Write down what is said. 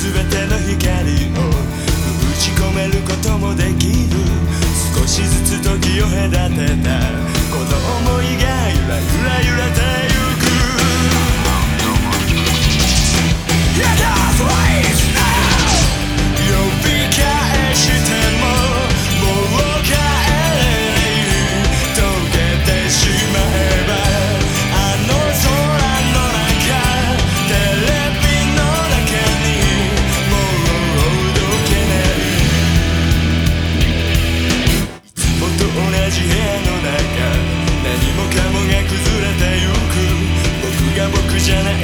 全ての光を封ち込めることもできる。少しずつ時を隔てた。この想いがゆらゆらゆらて Vision